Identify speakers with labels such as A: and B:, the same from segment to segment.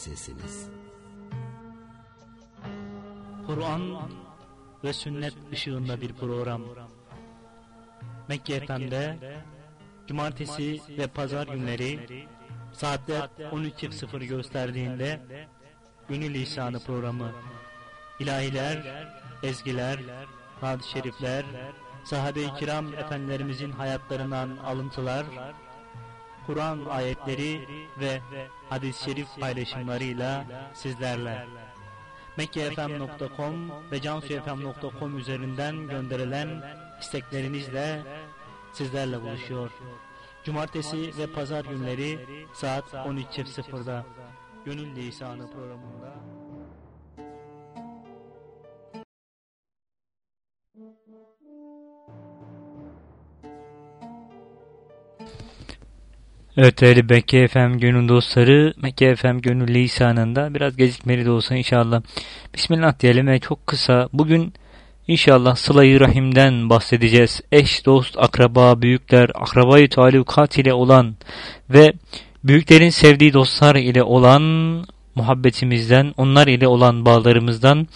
A: sesiniz.
B: Kur'an ve sünnet ışığında bir program. Mekke FM'de cumartesi ve pazar günleri saatler 13.00 gösterdiğinde Gönül Lisanı programı ilahiler, ezgiler, hadis-i şerifler, sahabe-i kiram efendilerimizin hayatlarından alıntılar, Kur'an ayetleri ve hadis-i şerif paylaşımlarıyla sizlerle mekkefm.com ve cansuyfm.com üzerinden gönderilen isteklerinizle sizlerle buluşuyor. Cumartesi ve pazar günleri saat 13.00'da Gönül Lisanı programında Evet değerli Mekke FM gönül dostları Mekke FM gönül lisanında biraz gecikmeli de olsa inşallah. Bismillah diyelim. Ve çok kısa. Bugün inşallah sıla rahimden bahsedeceğiz. Eş, dost, akraba, büyükler, akrabayı talukat ile olan ve büyüklerin sevdiği dostlar ile olan muhabbetimizden, onlar ile olan bağlarımızdan,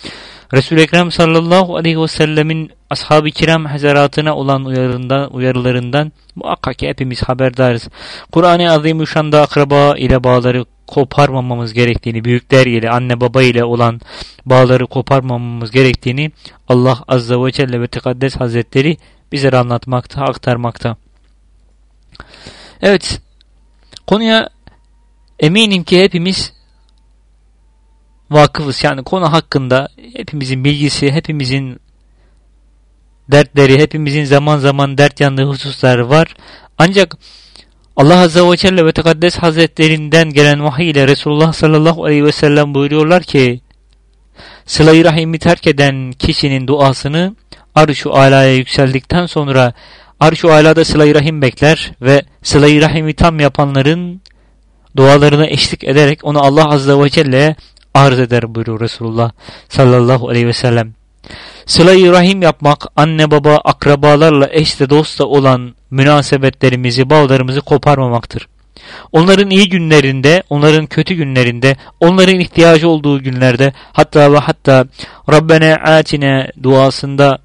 B: Resul-i Ekrem sallallahu aleyhi ve sellemin ashab-ı kiram hazaratına olan uyarından, uyarılarından muhakkak ki hepimiz haberdarız. Kur'an-ı Azimüşşan'da akraba ile bağları koparmamamız gerektiğini, büyükler ile, anne baba ile olan bağları koparmamamız gerektiğini Allah Azze ve Celle ve Tekaddes Hazretleri bize anlatmakta, aktarmakta. Evet, konuya eminim ki hepimiz vakıfız. Yani konu hakkında hepimizin bilgisi, hepimizin dertleri, hepimizin zaman zaman dert yandığı hususlar var. Ancak Allah Azze ve Celle ve Tekaddes Hazretlerinden gelen vahiy ile Resulullah sallallahu aleyhi ve sellem buyuruyorlar ki Sıla-i Rahim'i terk eden kişinin duasını arş-ı alaya yükseldikten sonra arş-ı alada Sıla-i Rahim bekler ve Sıla-i Rahim'i tam yapanların dualarına eşlik ederek onu Allah Azze ve Celle'ye arz eder buyuruyor Resulullah sallallahu aleyhi ve sellem. Sıla-i Rahim yapmak, anne baba, akrabalarla eşle dostla olan münasebetlerimizi, bağlarımızı koparmamaktır. Onların iyi günlerinde, onların kötü günlerinde, onların ihtiyacı olduğu günlerde, hatta ve hatta Rabbena atine duasında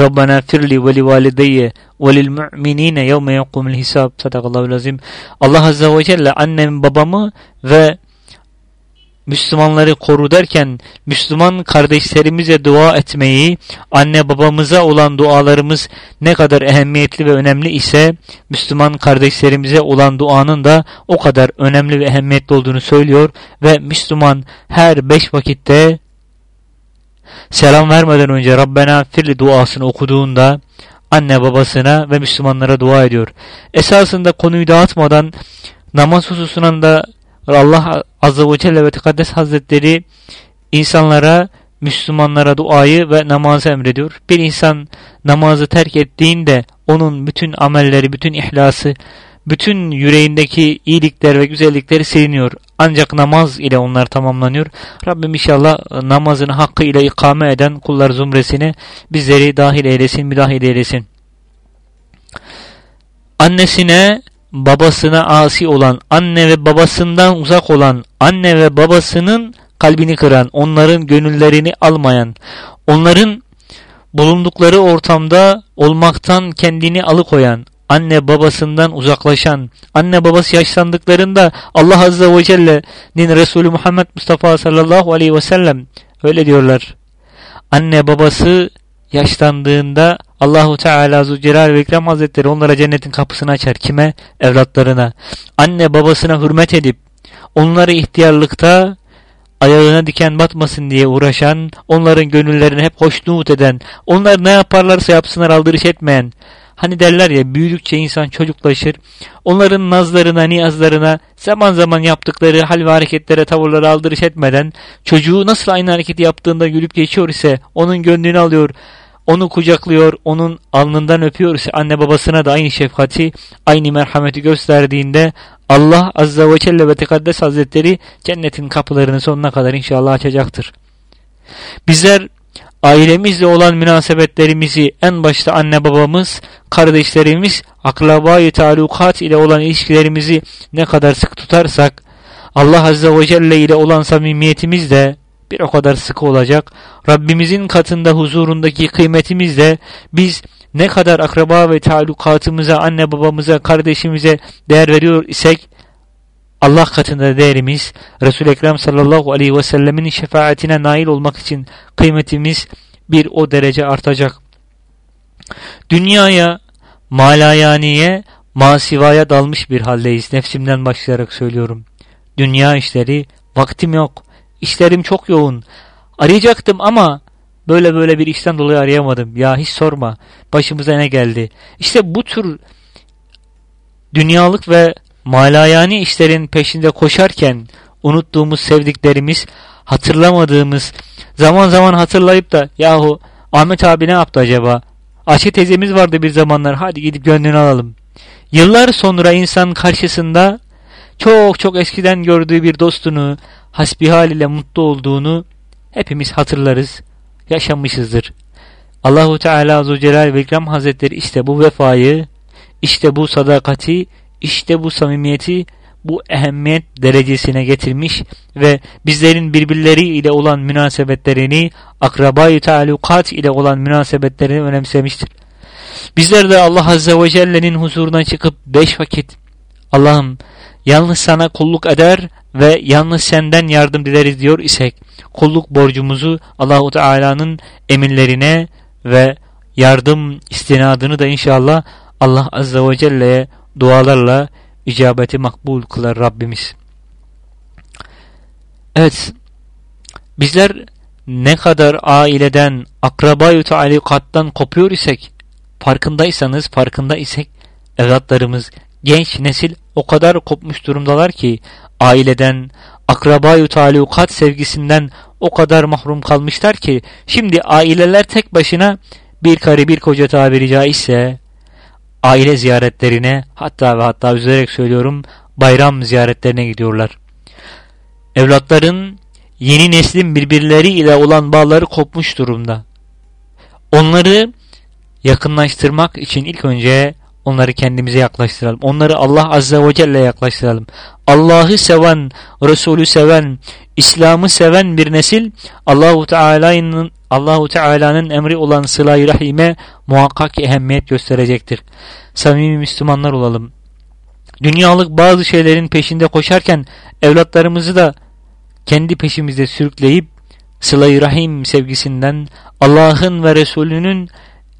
B: Rabbena firli ve li valideyye ve lil mu'minine yevme yekumul hisab sadakallahu lazim. Allah Azze ve Celle annem babamı ve Müslümanları koru derken Müslüman kardeşlerimize dua etmeyi, anne babamıza olan dualarımız ne kadar ehemmiyetli ve önemli ise Müslüman kardeşlerimize olan duanın da o kadar önemli ve ehemmiyetli olduğunu söylüyor ve Müslüman her beş vakitte selam vermeden önce Rabbena firli duasını okuduğunda anne babasına ve Müslümanlara dua ediyor. Esasında konuyu dağıtmadan namaz hususuna da Allah Azze ve Celle ve Tekaddes Hazretleri insanlara, Müslümanlara duayı ve namazı emrediyor. Bir insan namazı terk ettiğinde onun bütün amelleri, bütün ihlası, bütün yüreğindeki iyilikler ve güzellikleri siliniyor. Ancak namaz ile onlar tamamlanıyor. Rabbim inşallah namazını hakkı ile ikame eden kullar zumresine bizleri dahil eylesin, müdahil eylesin. Annesine babasına asi olan, anne ve babasından uzak olan, anne ve babasının kalbini kıran, onların gönüllerini almayan, onların bulundukları ortamda olmaktan kendini alıkoyan, anne babasından uzaklaşan, anne babası yaşlandıklarında Allah Azze ve Celle'nin Resulü Muhammed Mustafa sallallahu aleyhi ve sellem öyle diyorlar. Anne babası yaşlandığında Allahu Teala Zülcelal ve İkram Hazretleri onlara cennetin kapısını açar. Kime? Evlatlarına. Anne babasına hürmet edip onları ihtiyarlıkta ayağına diken batmasın diye uğraşan, onların gönüllerini hep hoşnut eden, onlar ne yaparlarsa yapsınlar aldırış etmeyen, Hani derler ya büyüdükçe insan çocuklaşır. Onların nazlarına, niyazlarına zaman zaman yaptıkları hal ve hareketlere, tavırlara aldırış etmeden çocuğu nasıl aynı hareketi yaptığında gülüp geçiyor ise onun gönlünü alıyor onu kucaklıyor, onun alnından öpüyor anne babasına da aynı şefkati, aynı merhameti gösterdiğinde Allah Azze ve Celle ve Tekaddes Hazretleri cennetin kapılarını sonuna kadar inşallah açacaktır. Bizler ailemizle olan münasebetlerimizi en başta anne babamız, kardeşlerimiz, akrabayı talukat ile olan ilişkilerimizi ne kadar sık tutarsak Allah Azze ve Celle ile olan samimiyetimiz de bir o kadar sıkı olacak. Rabbimizin katında huzurundaki kıymetimiz de biz ne kadar akraba ve talukatımıza, anne babamıza, kardeşimize değer veriyor isek Allah katında değerimiz Resul-i Ekrem sallallahu aleyhi ve sellemin şefaatine nail olmak için kıymetimiz bir o derece artacak. Dünyaya, malayaniye, masivaya dalmış bir haldeyiz. Nefsimden başlayarak söylüyorum. Dünya işleri, vaktim yok. İşlerim çok yoğun. Arayacaktım ama böyle böyle bir işten dolayı arayamadım. Ya hiç sorma. Başımıza ne geldi? İşte bu tür dünyalık ve malayani işlerin peşinde koşarken unuttuğumuz sevdiklerimiz, hatırlamadığımız, zaman zaman hatırlayıp da yahu Ahmet abi ne yaptı acaba? Ayşe teyzemiz vardı bir zamanlar hadi gidip gönlünü alalım. Yıllar sonra insan karşısında çok çok eskiden gördüğü bir dostunu hasbihal ile mutlu olduğunu hepimiz hatırlarız, yaşamışızdır. Allahu Teala Azze Celal ve İkram Hazretleri işte bu vefayı, işte bu sadakati, işte bu samimiyeti, bu ehemmiyet derecesine getirmiş ve bizlerin birbirleri ile olan münasebetlerini, akrabayı talukat ile olan münasebetlerini önemsemiştir. Bizler de Allah Azze ve Celle'nin huzuruna çıkıp beş vakit Allah'ım yalnız sana kulluk eder ve yalnız senden yardım dileriz diyor isek kulluk borcumuzu Allahu Teala'nın emirlerine ve yardım istinadını da inşallah Allah Azze ve Celle'ye dualarla icabeti makbul kılar Rabbimiz. Evet, bizler ne kadar aileden, akrabayı talikattan kopuyor isek, farkındaysanız, farkında isek, evlatlarımız, genç nesil o kadar kopmuş durumdalar ki, aileden, akrabayı talukat sevgisinden o kadar mahrum kalmışlar ki, şimdi aileler tek başına bir karı bir koca tabiri caizse, aile ziyaretlerine hatta ve hatta üzülerek söylüyorum bayram ziyaretlerine gidiyorlar. Evlatların yeni neslin birbirleriyle olan bağları kopmuş durumda. Onları yakınlaştırmak için ilk önce onları kendimize yaklaştıralım. Onları Allah Azze ve Celle yaklaştıralım. Allah'ı seven, Resulü seven, İslam'ı seven bir nesil Allahu Teala'nın Allahu Teala'nın emri olan sıla-i rahime muhakkak ehemmiyet gösterecektir. Samimi Müslümanlar olalım. Dünyalık bazı şeylerin peşinde koşarken evlatlarımızı da kendi peşimizde sürükleyip sıla-i rahim sevgisinden, Allah'ın ve Resulünün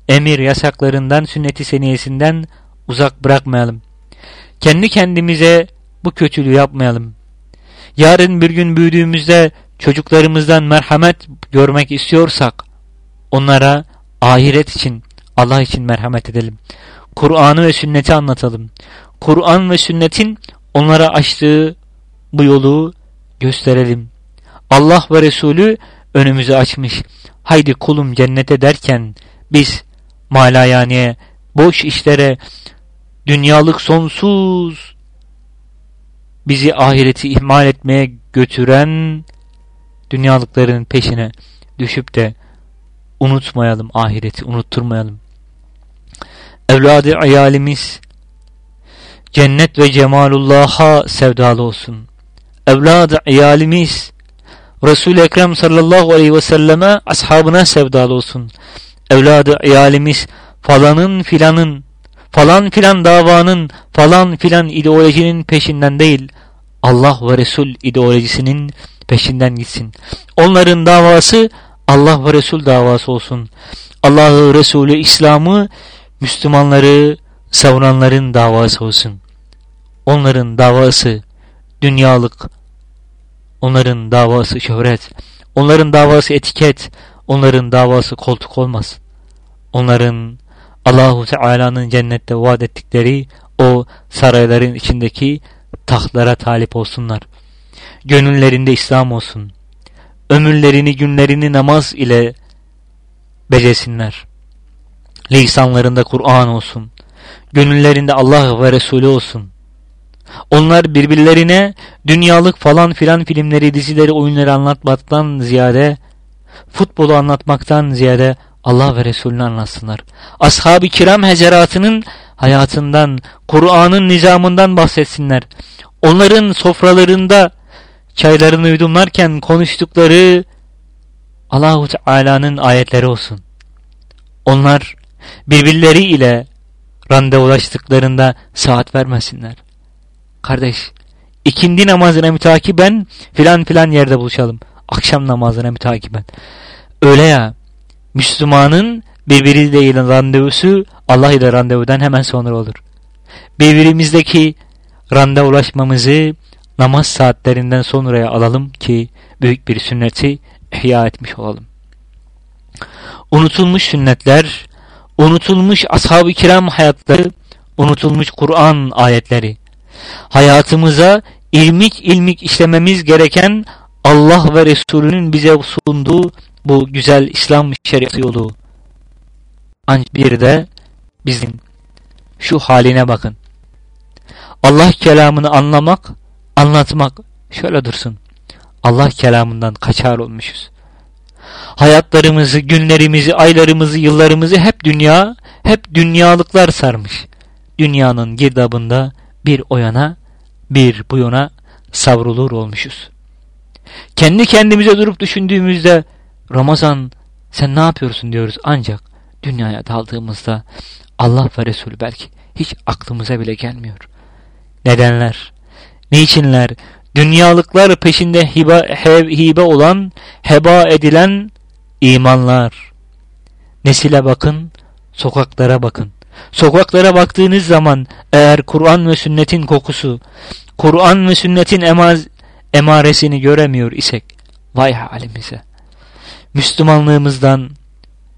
B: emir yasaklarından, sünneti seniyesinden uzak bırakmayalım. Kendi kendimize bu kötülüğü yapmayalım. Yarın bir gün büyüdüğümüzde çocuklarımızdan merhamet görmek istiyorsak onlara ahiret için Allah için merhamet edelim. Kur'an'ı ve sünneti anlatalım. Kur'an ve sünnetin onlara açtığı bu yolu gösterelim. Allah ve Resulü önümüzü açmış. Haydi kulum cennete derken biz malayaniye, boş işlere, dünyalık sonsuz bizi ahireti ihmal etmeye götüren dünyalıkların peşine düşüp de unutmayalım ahireti, unutturmayalım. Evladı ayalimiz cennet ve cemalullah'a sevdalı olsun. Evladı ayalimiz Resul-i Ekrem sallallahu aleyhi ve selleme ashabına sevdalı olsun. Evladı ayalimiz falanın filanın falan filan davanın falan filan ideolojinin peşinden değil Allah ve Resul ideolojisinin peşinden gitsin. Onların davası Allah ve Resul davası olsun. Allah'ı, Resulü, İslam'ı, Müslümanları savunanların davası olsun. Onların davası dünyalık, onların davası şöhret, onların davası etiket, onların davası koltuk olmaz. Onların Allahu Teala'nın cennette vaat ettikleri o sarayların içindeki tahtlara talip olsunlar. Gönüllerinde İslam olsun. Ömürlerini günlerini namaz ile becesinler. Lisanlarında Kur'an olsun. Gönüllerinde Allah ve Resulü olsun. Onlar birbirlerine dünyalık falan filan filmleri, dizileri, oyunları anlatmaktan ziyade, futbolu anlatmaktan ziyade Allah ve Resulünü anlatsınlar. Ashab-ı kiram heceratının hayatından, Kur'an'ın nizamından bahsetsinler. Onların sofralarında çaylarını yudumlarken konuştukları Allahu Teala'nın ayetleri olsun. Onlar birbirleri ile randevulaştıklarında saat vermesinler. Kardeş, ikindi namazına mütakiben filan filan yerde buluşalım. Akşam namazına mütakiben. Öyle ya, Müslümanın birbiriyle randevusu Allah ile randevudan hemen sonra olur. Birbirimizdeki randevulaşmamızı namaz saatlerinden sonraya alalım ki büyük bir sünneti ihya etmiş olalım. Unutulmuş sünnetler, unutulmuş ashab-ı kiram hayatları, unutulmuş Kur'an ayetleri. Hayatımıza ilmik ilmik işlememiz gereken Allah ve Resulünün bize sunduğu bu güzel İslam şeriatı yolu. Ancak bir de bizim şu haline bakın. Allah kelamını anlamak, anlatmak şöyle dursun. Allah kelamından kaçar olmuşuz. Hayatlarımızı, günlerimizi, aylarımızı, yıllarımızı hep dünya, hep dünyalıklar sarmış. Dünyanın girdabında bir o yana, bir bu yana savrulur olmuşuz. Kendi kendimize durup düşündüğümüzde Ramazan sen ne yapıyorsun diyoruz ancak dünyaya daldığımızda Allah ve Resul belki hiç aklımıza bile gelmiyor. Nedenler, niçinler, dünyalıklar peşinde hiba, hev, hibe olan, heba edilen imanlar. Nesile bakın, sokaklara bakın. Sokaklara baktığınız zaman eğer Kur'an ve sünnetin kokusu, Kur'an ve sünnetin emaz, emaresini göremiyor isek, vay halimize. Müslümanlığımızdan,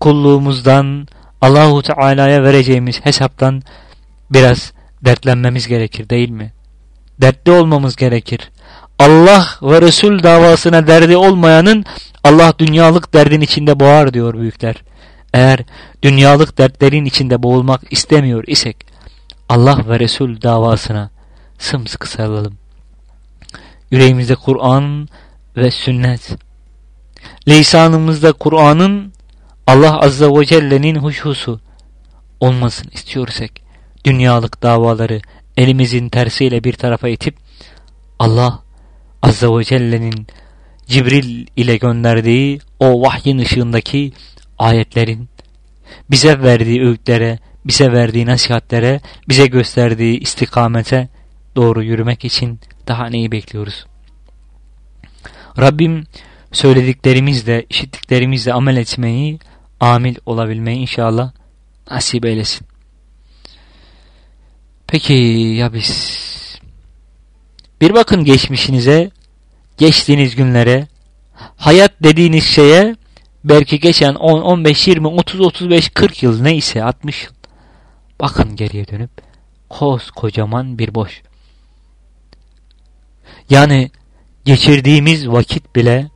B: kulluğumuzdan, Allahu Teala'ya vereceğimiz hesaptan biraz dertlenmemiz gerekir değil mi? Dertli olmamız gerekir. Allah ve Resul davasına derdi olmayanın Allah dünyalık derdin içinde boğar diyor büyükler. Eğer dünyalık dertlerin içinde boğulmak istemiyor isek Allah ve Resul davasına sımsıkı sarılalım. Yüreğimizde Kur'an ve sünnet. Lisanımızda Kur'an'ın Allah Azze ve Celle'nin huşusu olmasını istiyorsak dünyalık davaları elimizin tersiyle bir tarafa itip Allah Azze ve Celle'nin Cibril ile gönderdiği o vahyin ışığındaki ayetlerin bize verdiği öğütlere, bize verdiği nasihatlere, bize gösterdiği istikamete doğru yürümek için daha neyi bekliyoruz? Rabbim söylediklerimizle, işittiklerimizle amel etmeyi, amil olabilmeyi inşallah nasip eylesin. Peki ya biz? Bir bakın geçmişinize, geçtiğiniz günlere, hayat dediğiniz şeye belki geçen 10, 15, 20, 30, 35, 40 yıl neyse 60 yıl. Bakın geriye dönüp kocaman bir boş. Yani geçirdiğimiz vakit bile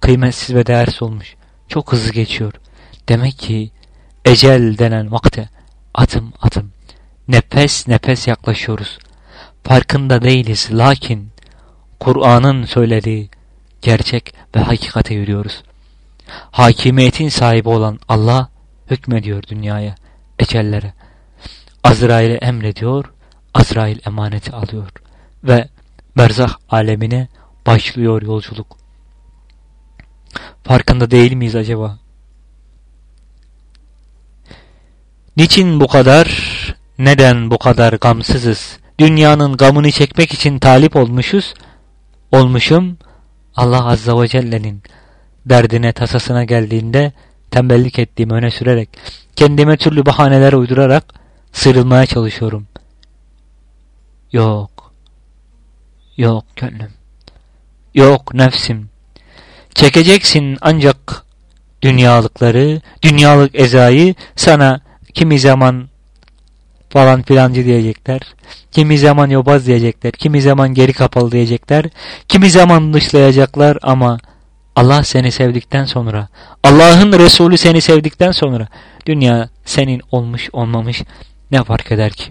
B: kıymetsiz ve değersiz olmuş. Çok hızlı geçiyor. Demek ki ecel denen vakte adım adım nefes nefes yaklaşıyoruz. Farkında değiliz lakin Kur'an'ın söylediği gerçek ve hakikate yürüyoruz. Hakimiyetin sahibi olan Allah hükmediyor dünyaya, ecellere. Azrail'e emrediyor, Azrail emaneti alıyor ve berzah alemine başlıyor yolculuk. Farkında değil miyiz acaba? Niçin bu kadar, neden bu kadar gamsızız? Dünyanın gamını çekmek için talip olmuşuz, olmuşum. Allah Azza ve Celle'nin derdine tasasına geldiğinde tembellik ettiğimi öne sürerek, kendime türlü bahaneler uydurarak sıyrılmaya çalışıyorum. Yok, yok gönlüm, yok nefsim. Çekeceksin ancak dünyalıkları, dünyalık ezayı sana kimi zaman falan filancı diyecekler. Kimi zaman yobaz diyecekler. Kimi zaman geri kapalı diyecekler. Kimi zaman dışlayacaklar ama Allah seni sevdikten sonra, Allah'ın Resulü seni sevdikten sonra dünya senin olmuş olmamış ne fark eder ki?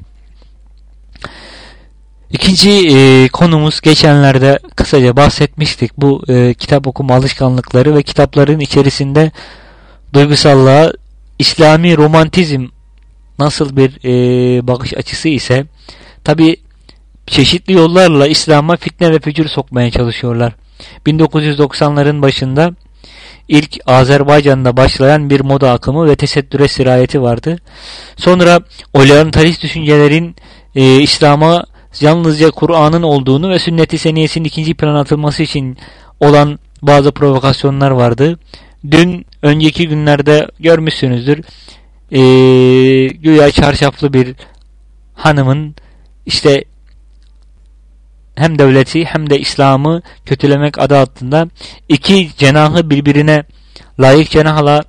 B: İkinci e, konumuz geçenlerde kısaca bahsetmiştik. Bu e, kitap okuma alışkanlıkları ve kitapların içerisinde duygusallığa İslami romantizm nasıl bir e, bakış açısı ise tabi çeşitli yollarla İslam'a fitne ve fücur sokmaya çalışıyorlar. 1990'ların başında ilk Azerbaycan'da başlayan bir moda akımı ve tesettüre sirayeti vardı. Sonra oryantalist düşüncelerin e, İslam'a yalnızca Kur'an'ın olduğunu ve sünnet-i seniyesinin ikinci plan atılması için olan bazı provokasyonlar vardı. Dün önceki günlerde görmüşsünüzdür. E, güya çarşaflı bir hanımın işte hem devleti hem de İslam'ı kötülemek adı altında iki cenahı birbirine layık cenahla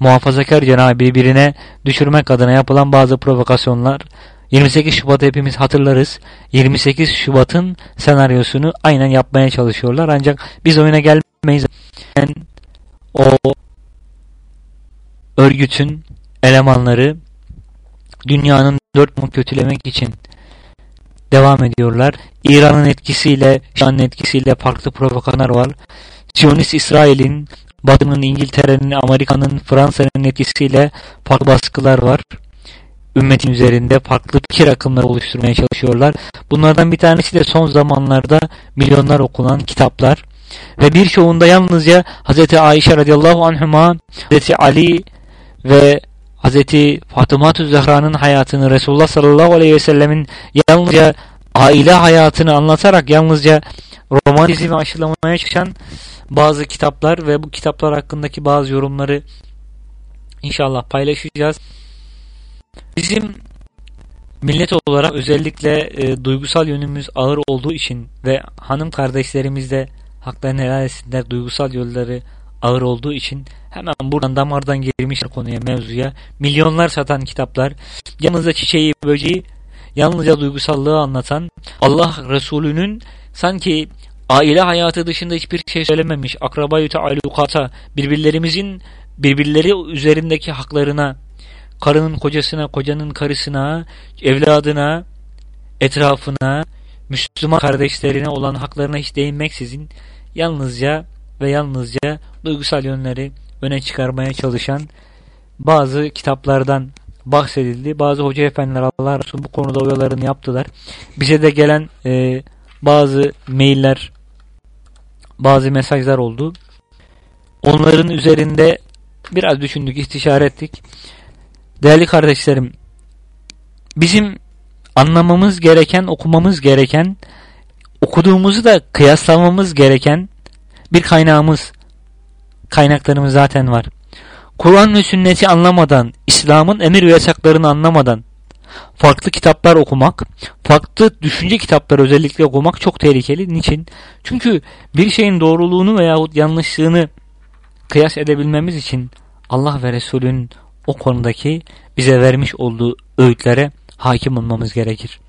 B: muhafazakar cenahı birbirine düşürmek adına yapılan bazı provokasyonlar 28 Şubat'ı hepimiz hatırlarız. 28 Şubat'ın senaryosunu aynen yapmaya çalışıyorlar. Ancak biz oyuna gelmeyiz. Yani o örgütün elemanları dünyanın dört mu kötülemek için devam ediyorlar. İran'ın etkisiyle, Şan'ın etkisiyle farklı provokasyonlar var. Siyonist İsrail'in, Batı'nın, İngiltere'nin, Amerika'nın, Fransa'nın etkisiyle farklı baskılar var. Ümmetin üzerinde farklı fikir akımları oluşturmaya çalışıyorlar. Bunlardan bir tanesi de son zamanlarda milyonlar okunan kitaplar. Ve birçoğunda yalnızca Hz. Ayşe radıyallahu anhuma, Hz. Ali ve Hazreti Fatıma Zahra'nın hayatını Resulullah sallallahu aleyhi ve sellemin yalnızca aile hayatını anlatarak yalnızca romantizmi aşılamaya çalışan bazı kitaplar ve bu kitaplar hakkındaki bazı yorumları inşallah paylaşacağız. Bizim millet olarak özellikle e, duygusal yönümüz ağır olduğu için ve hanım kardeşlerimiz de haklarını helal etsinler duygusal yolları ağır olduğu için hemen buradan damardan girmişler konuya mevzuya. Milyonlar satan kitaplar, yalnızca çiçeği böceği, yalnızca duygusallığı anlatan Allah Resulü'nün sanki aile hayatı dışında hiçbir şey söylememiş. Akrabayı teallukata, birbirlerimizin birbirleri üzerindeki haklarına, karının kocasına, kocanın karısına, evladına, etrafına, Müslüman kardeşlerine olan haklarına hiç değinmeksizin yalnızca ve yalnızca duygusal yönleri öne çıkarmaya çalışan bazı kitaplardan bahsedildi. Bazı hoca efendiler Allah Resulü bu konuda oyalarını yaptılar. Bize de gelen e, bazı mailler, bazı mesajlar oldu. Onların üzerinde biraz düşündük, istişare ettik. Değerli kardeşlerim, bizim anlamamız gereken, okumamız gereken, okuduğumuzu da kıyaslamamız gereken bir kaynağımız, kaynaklarımız zaten var. Kur'an ve sünneti anlamadan, İslam'ın emir ve yasaklarını anlamadan, farklı kitaplar okumak, farklı düşünce kitapları özellikle okumak çok tehlikeli. Niçin? Çünkü bir şeyin doğruluğunu veyahut yanlışlığını kıyas edebilmemiz için Allah ve Resulünün o konudaki bize vermiş olduğu öğütlere hakim olmamız gerekir.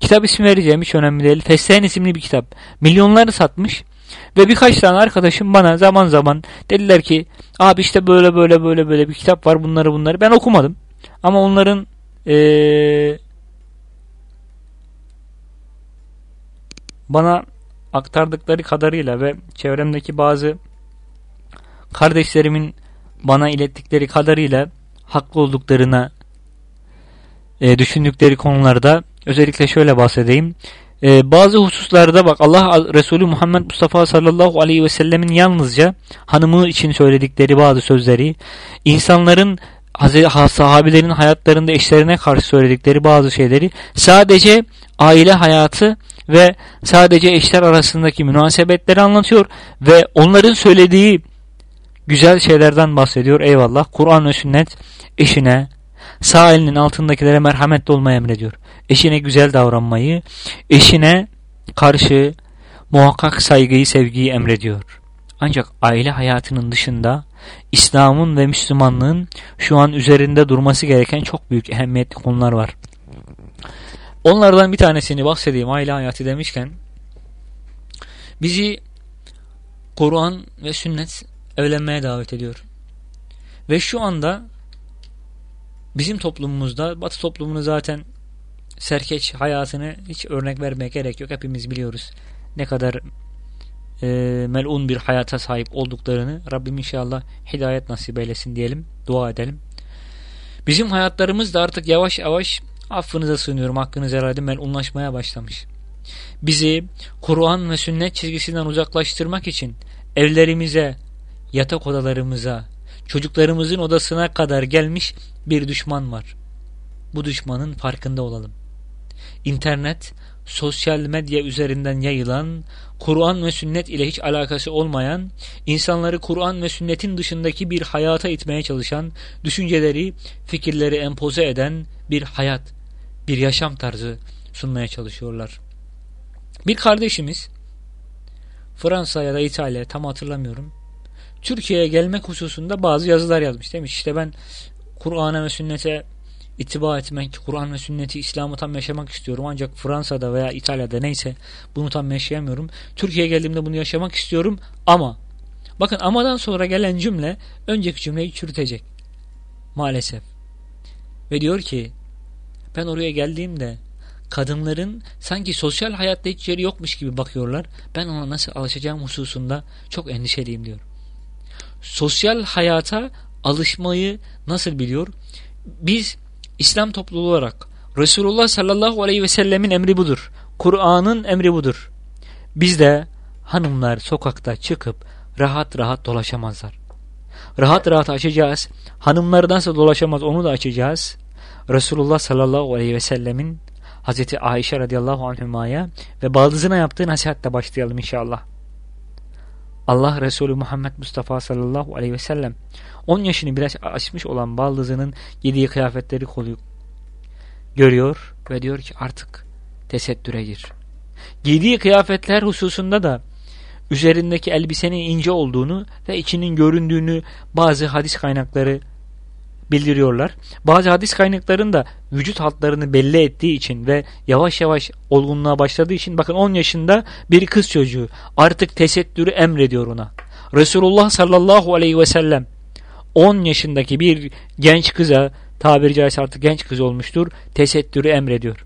B: Kitap ismi vereceğim hiç önemli değil. Fesleğen isimli bir kitap. Milyonları satmış. Ve birkaç tane arkadaşım bana zaman zaman dediler ki abi işte böyle böyle böyle böyle bir kitap var bunları bunları. Ben okumadım. Ama onların ee, bana aktardıkları kadarıyla ve çevremdeki bazı kardeşlerimin bana ilettikleri kadarıyla haklı olduklarına e, düşündükleri konularda özellikle şöyle bahsedeyim. Ee, bazı hususlarda bak Allah Resulü Muhammed Mustafa sallallahu aleyhi ve sellemin yalnızca hanımı için söyledikleri bazı sözleri, insanların sahabilerin hayatlarında eşlerine karşı söyledikleri bazı şeyleri sadece aile hayatı ve sadece eşler arasındaki münasebetleri anlatıyor ve onların söylediği güzel şeylerden bahsediyor. Eyvallah. Kur'an ve sünnet eşine, sağ elinin altındakilere merhametli olmayı emrediyor. Eşine güzel davranmayı, eşine karşı muhakkak saygıyı, sevgiyi emrediyor. Ancak aile hayatının dışında İslam'ın ve Müslümanlığın şu an üzerinde durması gereken çok büyük ehemmiyetli konular var. Onlardan bir tanesini bahsedeyim aile hayatı demişken bizi Kur'an ve sünnet evlenmeye davet ediyor. Ve şu anda bizim toplumumuzda Batı toplumunu zaten serkeç hayatını hiç örnek vermeye gerek yok. Hepimiz biliyoruz ne kadar e, melun bir hayata sahip olduklarını Rabbim inşallah hidayet nasip eylesin diyelim. Dua edelim. Bizim hayatlarımız da artık yavaş yavaş affınıza sığınıyorum hakkınızı herhalde melunlaşmaya başlamış. bizi Kur'an ve sünnet çizgisinden uzaklaştırmak için evlerimize, yatak odalarımıza, çocuklarımızın odasına kadar gelmiş bir düşman var. Bu düşmanın farkında olalım. İnternet, sosyal medya üzerinden yayılan, Kur'an ve sünnet ile hiç alakası olmayan, insanları Kur'an ve sünnetin dışındaki bir hayata itmeye çalışan, düşünceleri, fikirleri empoze eden bir hayat, bir yaşam tarzı sunmaya çalışıyorlar. Bir kardeşimiz Fransa ya da İtalya tam hatırlamıyorum. Türkiye'ye gelmek hususunda bazı yazılar yazmış demiş. İşte ben Kur'an'a ve sünnete itibar etmek, Kur'an ve sünneti, İslam'ı tam yaşamak istiyorum. Ancak Fransa'da veya İtalya'da neyse bunu tam yaşayamıyorum. Türkiye'ye geldiğimde bunu yaşamak istiyorum ama bakın amadan sonra gelen cümle önceki cümleyi çürütecek. Maalesef. Ve diyor ki ben oraya geldiğimde kadınların sanki sosyal hayatta hiç yeri yokmuş gibi bakıyorlar. Ben ona nasıl alışacağım hususunda çok endişeliyim diyor. Sosyal hayata alışmayı nasıl biliyor? Biz İslam topluluğu olarak Resulullah sallallahu aleyhi ve sellemin emri budur. Kur'an'ın emri budur. Biz de hanımlar sokakta çıkıp rahat rahat dolaşamazlar. Rahat rahat açacağız. Hanımlar nasıl dolaşamaz onu da açacağız. Resulullah sallallahu aleyhi ve sellemin Hazreti Ayşe radıyallahu anhümaya ve baldızına yaptığı nasihatle başlayalım inşallah. Allah Resulü Muhammed Mustafa sallallahu aleyhi ve sellem 10 yaşını biraz açmış olan baldızının giydiği kıyafetleri kolu görüyor ve diyor ki artık tesettüre gir. Giydiği kıyafetler hususunda da üzerindeki elbisenin ince olduğunu ve içinin göründüğünü bazı hadis kaynakları bildiriyorlar. Bazı hadis kaynaklarında vücut hatlarını belli ettiği için ve yavaş yavaş olgunluğa başladığı için bakın 10 yaşında bir kız çocuğu artık tesettürü emrediyor ona. Resulullah sallallahu aleyhi ve sellem 10 yaşındaki bir genç kıza tabiri caizse artık genç kız olmuştur tesettürü emrediyor.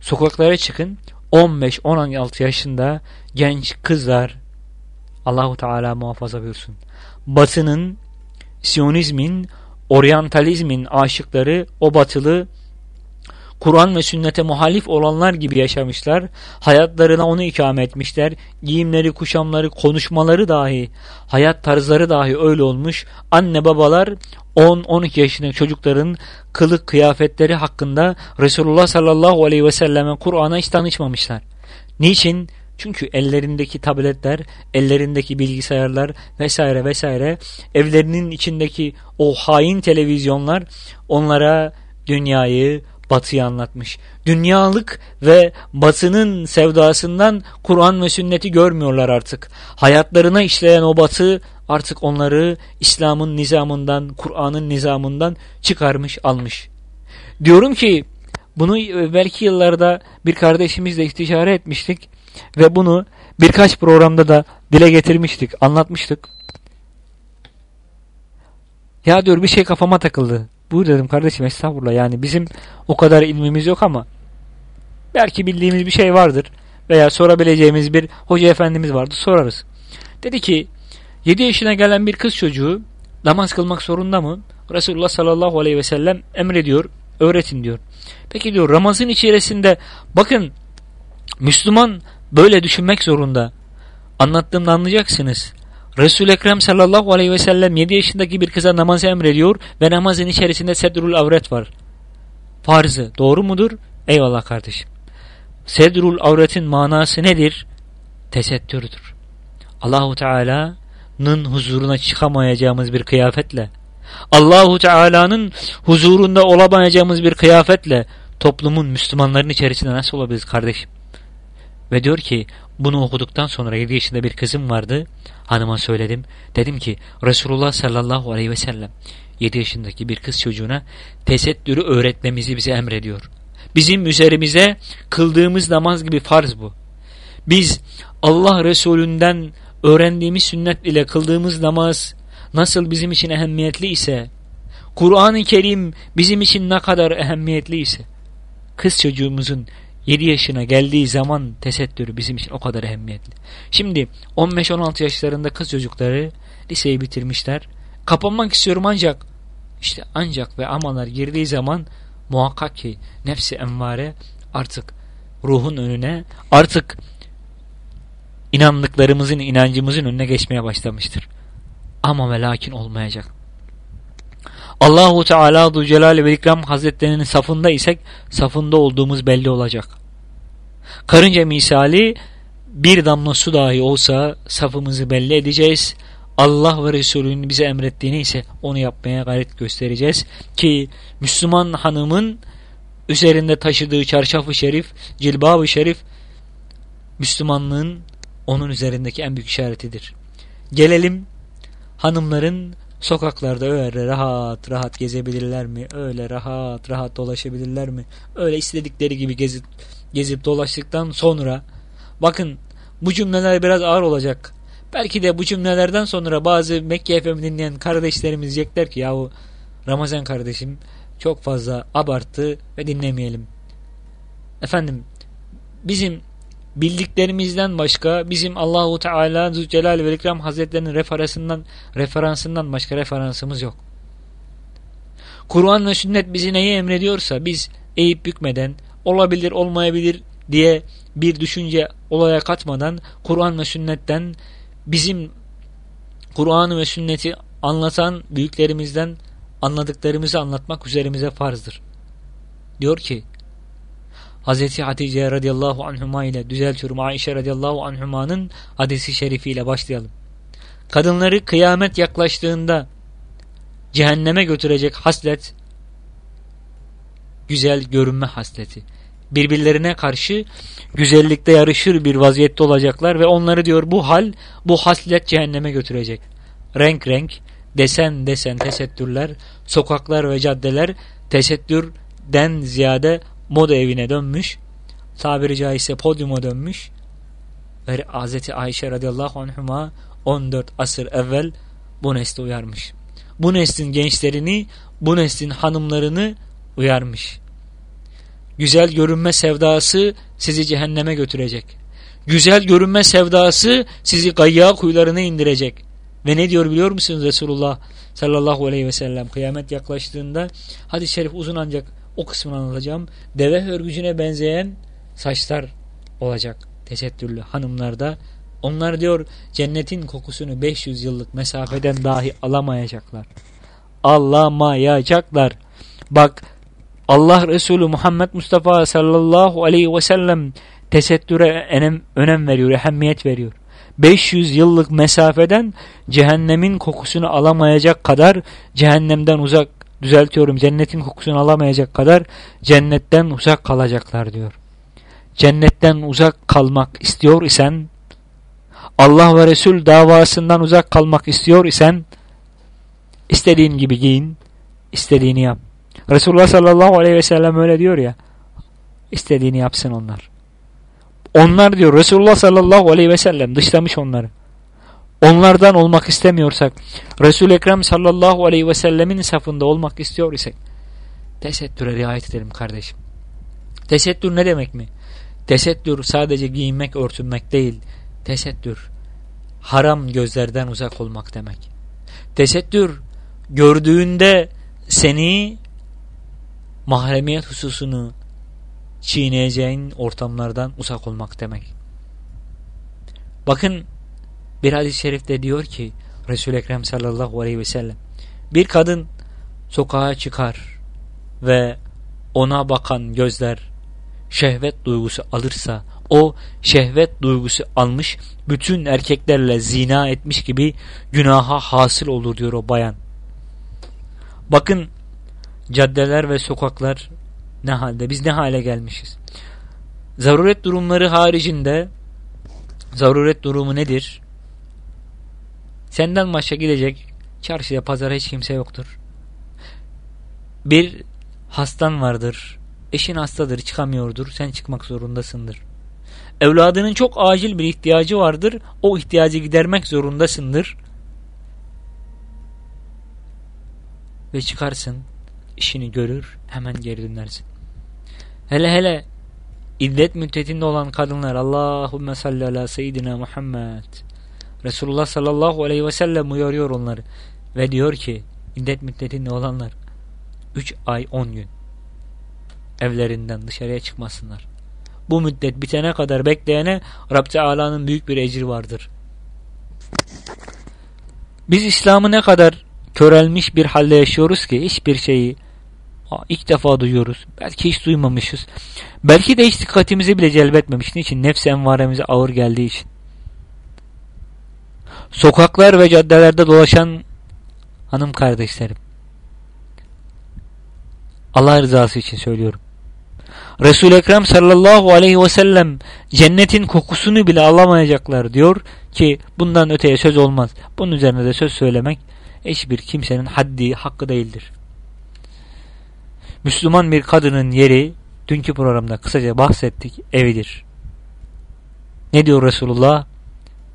B: Sokaklara çıkın 15-16 yaşında genç kızlar Allahu Teala muhafaza buyursun. Batının, Siyonizmin, oryantalizmin aşıkları o batılı Kur'an ve sünnete muhalif olanlar gibi yaşamışlar. Hayatlarına onu ikame etmişler. Giyimleri, kuşamları, konuşmaları dahi, hayat tarzları dahi öyle olmuş. Anne babalar 10-12 yaşındaki çocukların kılık kıyafetleri hakkında Resulullah sallallahu aleyhi ve selleme Kur'an'a hiç tanışmamışlar. Niçin? Çünkü ellerindeki tabletler, ellerindeki bilgisayarlar vesaire vesaire evlerinin içindeki o hain televizyonlar onlara dünyayı, batıyı anlatmış. Dünyalık ve batının sevdasından Kur'an ve sünneti görmüyorlar artık. Hayatlarına işleyen o batı artık onları İslam'ın nizamından, Kur'an'ın nizamından çıkarmış, almış. Diyorum ki bunu belki yıllarda bir kardeşimizle istişare etmiştik ve bunu birkaç programda da dile getirmiştik, anlatmıştık. Ya diyor bir şey kafama takıldı. Buyur dedim kardeşim estağfurullah yani bizim o kadar ilmimiz yok ama belki bildiğimiz bir şey vardır veya sorabileceğimiz bir hoca efendimiz vardı sorarız. Dedi ki 7 yaşına gelen bir kız çocuğu namaz kılmak zorunda mı? Resulullah sallallahu aleyhi ve sellem emrediyor öğretin diyor. Peki diyor Ramazan içerisinde bakın Müslüman böyle düşünmek zorunda. Anlattığımda anlayacaksınız. resul Ekrem sallallahu aleyhi ve sellem 7 yaşındaki bir kıza namazı emrediyor ve namazın içerisinde sedrul avret var. Farzı doğru mudur? Eyvallah kardeşim. Sedrul avretin manası nedir? Tesettürdür. Allahu Teala'nın huzuruna çıkamayacağımız bir kıyafetle Allahu Teala'nın huzurunda olamayacağımız bir kıyafetle toplumun Müslümanların içerisinde nasıl olabiliriz kardeşim? Ve diyor ki bunu okuduktan sonra 7 yaşında bir kızım vardı. Hanıma söyledim. Dedim ki Resulullah sallallahu aleyhi ve sellem 7 yaşındaki bir kız çocuğuna tesettürü öğretmemizi bize emrediyor. Bizim üzerimize kıldığımız namaz gibi farz bu. Biz Allah Resulünden öğrendiğimiz sünnet ile kıldığımız namaz nasıl bizim için ehemmiyetli ise Kur'an-ı Kerim bizim için ne kadar ehemmiyetli ise kız çocuğumuzun 7 yaşına geldiği zaman tesettürü bizim için o kadar ehemmiyetli. Şimdi 15-16 yaşlarında kız çocukları liseyi bitirmişler. Kapanmak istiyorum ancak işte ancak ve amalar girdiği zaman muhakkak ki nefsi envare artık ruhun önüne artık inandıklarımızın, inancımızın önüne geçmeye başlamıştır. Ama ve lakin olmayacak. Allahu Teala Du Celal ve İkram Hazretlerinin safında isek safında olduğumuz belli olacak. Karınca misali bir damla su dahi olsa safımızı belli edeceğiz. Allah ve Resulünün bize emrettiğini ise onu yapmaya gayret göstereceğiz. Ki Müslüman hanımın üzerinde taşıdığı çarşafı şerif, cilbabı şerif Müslümanlığın onun üzerindeki en büyük işaretidir. Gelelim hanımların sokaklarda öyle rahat rahat gezebilirler mi? Öyle rahat rahat dolaşabilirler mi? Öyle istedikleri gibi gezip gezip dolaştıktan sonra bakın bu cümleler biraz ağır olacak. Belki de bu cümlelerden sonra bazı Mekke FM dinleyen kardeşlerimiz diyecekler ki yahu Ramazan kardeşim çok fazla abarttı ve dinlemeyelim. Efendim bizim bildiklerimizden başka bizim Allahu Teala Zülcelal ve İkram Hazretlerinin referansından referansından başka referansımız yok. Kur'an ve sünnet bizi neyi emrediyorsa biz eğip bükmeden olabilir olmayabilir diye bir düşünce olaya katmadan Kur'an ve sünnetten bizim Kur'an'ı ve sünneti anlatan büyüklerimizden anladıklarımızı anlatmak üzerimize farzdır. Diyor ki Hazreti Hatice radıyallahu anhuma ile düzeltiyorum Ayşe radıyallahu anhuma'nın hadisi şerifiyle başlayalım. Kadınları kıyamet yaklaştığında cehenneme götürecek haslet güzel görünme hasleti. Birbirlerine karşı güzellikte yarışır bir vaziyette olacaklar ve onları diyor bu hal bu haslet cehenneme götürecek. Renk renk desen desen tesettürler sokaklar ve caddeler tesettürden ziyade moda evine dönmüş. Tabiri caizse podyuma dönmüş. Ve Hz. Ayşe radıyallahu anhuma 14 asır evvel bu nesli uyarmış. Bu neslin gençlerini, bu neslin hanımlarını uyarmış. Güzel görünme sevdası sizi cehenneme götürecek. Güzel görünme sevdası sizi gayya kuyularına indirecek. Ve ne diyor biliyor musunuz Resulullah sallallahu aleyhi ve sellem kıyamet yaklaştığında hadis-i şerif uzun ancak o kısmını anlatacağım. Deve hörgücüne benzeyen saçlar olacak tesettürlü hanımlarda. Onlar diyor cennetin kokusunu 500 yıllık mesafeden dahi alamayacaklar. Alamayacaklar. Bak Allah Resulü Muhammed Mustafa sallallahu aleyhi ve sellem tesettüre önem, önem veriyor, ehemmiyet veriyor. 500 yıllık mesafeden cehennemin kokusunu alamayacak kadar cehennemden uzak düzeltiyorum cennetin kokusunu alamayacak kadar cennetten uzak kalacaklar diyor. Cennetten uzak kalmak istiyor isen Allah ve Resul davasından uzak kalmak istiyor isen istediğin gibi giyin, istediğini yap. Resulullah sallallahu aleyhi ve sellem öyle diyor ya istediğini yapsın onlar. Onlar diyor Resulullah sallallahu aleyhi ve sellem dışlamış onları onlardan olmak istemiyorsak, Resul-i Ekrem sallallahu aleyhi ve sellemin safında olmak istiyor isek, tesettüre riayet edelim kardeşim. Tesettür ne demek mi? Tesettür sadece giyinmek, örtünmek değil. Tesettür, haram gözlerden uzak olmak demek. Tesettür, gördüğünde seni mahremiyet hususunu çiğneyeceğin ortamlardan uzak olmak demek. Bakın bir hadis-i şerifte diyor ki Resul-i Ekrem sallallahu aleyhi ve sellem bir kadın sokağa çıkar ve ona bakan gözler şehvet duygusu alırsa o şehvet duygusu almış bütün erkeklerle zina etmiş gibi günaha hasıl olur diyor o bayan. Bakın caddeler ve sokaklar ne halde biz ne hale gelmişiz. Zaruret durumları haricinde zaruret durumu nedir? Senden başka gidecek çarşıya pazara hiç kimse yoktur. Bir hastan vardır. Eşin hastadır çıkamıyordur. Sen çıkmak zorundasındır. Evladının çok acil bir ihtiyacı vardır. O ihtiyacı gidermek zorundasındır. Ve çıkarsın. işini görür. Hemen geri dönersin. Hele hele iddet müddetinde olan kadınlar Allahümme salli ala seyyidina Muhammed Resulullah sallallahu aleyhi ve sellem uyarıyor onları. Ve diyor ki iddet müddetinde olanlar 3 ay 10 gün evlerinden dışarıya çıkmasınlar. bu müddet bitene kadar bekleyene Rab Teala'nın büyük bir ecri vardır. Biz İslam'ı ne kadar körelmiş bir halde yaşıyoruz ki hiçbir şeyi ilk defa duyuyoruz. Belki hiç duymamışız. Belki de hiç dikkatimizi bile celbetmemiş. Niçin? Nefsi envaremize ağır geldiği için. Sokaklar ve caddelerde dolaşan hanım kardeşlerim. Allah rızası için söylüyorum. Resul-i Ekrem sallallahu aleyhi ve sellem cennetin kokusunu bile alamayacaklar diyor ki bundan öteye söz olmaz. Bunun üzerine de söz söylemek hiçbir kimsenin haddi, hakkı değildir. Müslüman bir kadının yeri dünkü programda kısaca bahsettik evidir. Ne diyor Resulullah?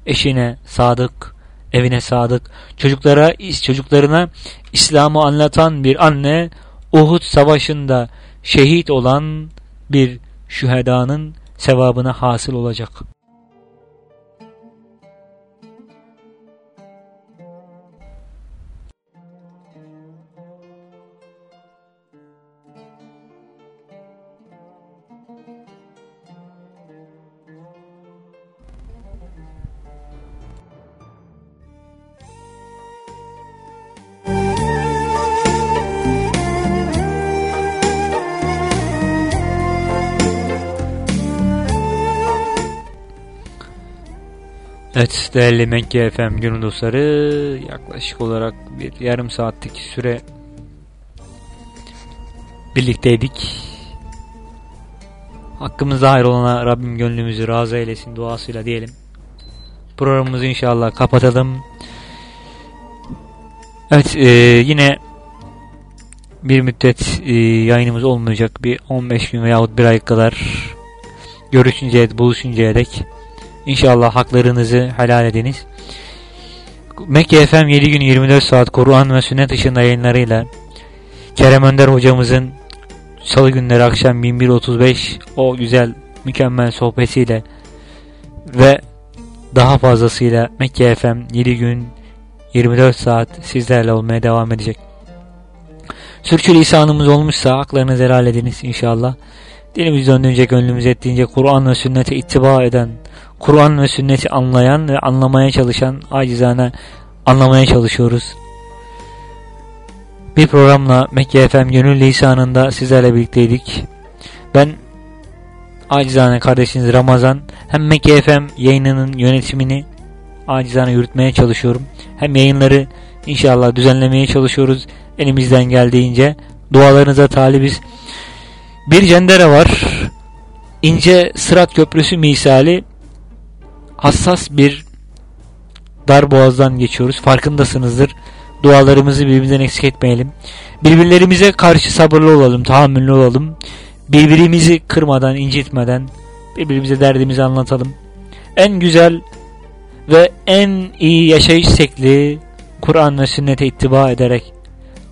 B: Eşine sadık, evine sadık, çocuklara çocuklarına İslam'ı anlatan bir anne Uhud savaşında şehit olan bir şühedanın sevabına hasıl olacak. Evet değerli Mekke FM gönül dostları yaklaşık olarak bir yarım saatlik süre birlikteydik. Hakkımızda hayır olana Rabbim gönlümüzü razı eylesin duasıyla diyelim. Programımızı inşallah kapatalım. Evet e, yine bir müddet e, yayınımız olmayacak. Bir 15 gün veyahut bir ay kadar görüşünceye, buluşuncaya dek İnşallah haklarınızı helal ediniz. Mekke FM 7 gün 24 saat Kur'an ve sünnet ışığında yayınlarıyla Kerem Önder hocamızın salı günleri akşam 21.35 o güzel mükemmel sohbetiyle ve daha fazlasıyla Mekke FM 7 gün 24 saat sizlerle olmaya devam edecek. Sürçülisanımız olmuşsa haklarınızı helal ediniz inşallah. Dilimiz döndüğünce gönlümüz ettiğince Kur'an ve sünnete ittiba eden Kur'an ve sünneti anlayan ve anlamaya çalışan acizane anlamaya çalışıyoruz. Bir programla Mekke FM gönül lisanında sizlerle birlikteydik. Ben acizane kardeşiniz Ramazan hem Mekke FM yayınının yönetimini acizane yürütmeye çalışıyorum. Hem yayınları inşallah düzenlemeye çalışıyoruz. Elimizden geldiğince dualarınıza talibiz. Bir cendere var. İnce Sırat Köprüsü misali hassas bir dar boğazdan geçiyoruz. Farkındasınızdır. Dualarımızı birbirimizden eksik etmeyelim. Birbirlerimize karşı sabırlı olalım, tahammüllü olalım. Birbirimizi kırmadan, incitmeden birbirimize derdimizi anlatalım. En güzel ve en iyi yaşayış şekli Kur'an ve sünnete ittiba ederek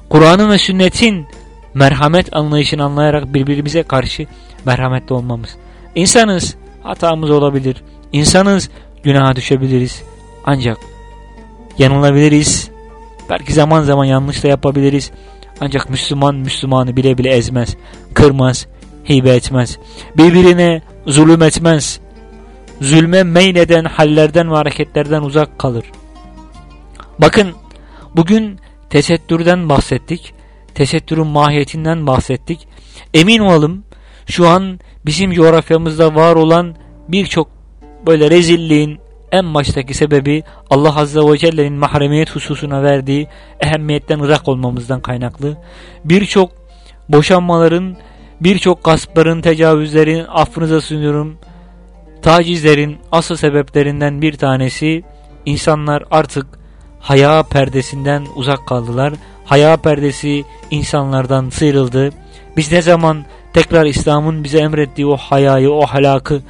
B: Kur'an'ın ve sünnetin merhamet anlayışını anlayarak birbirimize karşı merhametli olmamız. İnsanız, hatamız olabilir. İnsanız günaha düşebiliriz. Ancak yanılabiliriz. Belki zaman zaman yanlış da yapabiliriz. Ancak Müslüman Müslümanı bile bile ezmez, kırmaz, hibe etmez. Birbirine zulüm etmez. Zulme meyleden hallerden ve hareketlerden uzak kalır. Bakın bugün tesettürden bahsettik. Tesettürün mahiyetinden bahsettik. Emin olalım şu an bizim coğrafyamızda var olan birçok böyle rezilliğin en baştaki sebebi Allah Azze ve Celle'nin mahremiyet hususuna verdiği ehemmiyetten uzak olmamızdan kaynaklı. Birçok boşanmaların, birçok gaspların, tecavüzlerin, affınıza sunuyorum, tacizlerin asıl sebeplerinden bir tanesi insanlar artık haya perdesinden uzak kaldılar. Haya perdesi insanlardan sıyrıldı. Biz ne zaman tekrar İslam'ın bize emrettiği o hayayı, o halakı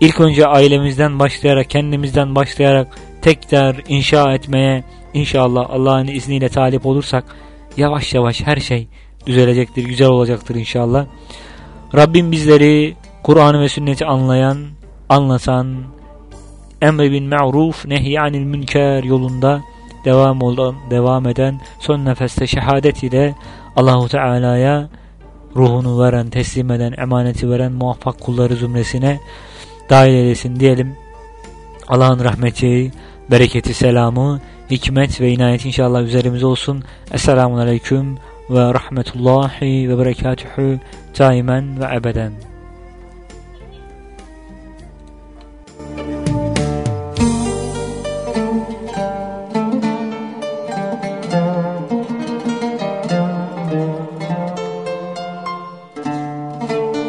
B: İlk önce ailemizden başlayarak, kendimizden başlayarak tekrar inşa etmeye inşallah Allah'ın izniyle talip olursak yavaş yavaş her şey düzelecektir, güzel olacaktır inşallah. Rabbim bizleri Kur'an ve sünneti anlayan, anlatan, emre bin ma'ruf, nehyanil münker yolunda devam olan, devam eden son nefeste şehadet ile Allahu Teala'ya ruhunu veren, teslim eden, emaneti veren muvaffak kulları zümresine dahil eylesin diyelim. Allah'ın rahmeti, bereketi, selamı, hikmet ve inayet inşallah üzerimize olsun. Esselamun Aleyküm ve rahmetullahi ve berekatuhu daimen ve ebeden.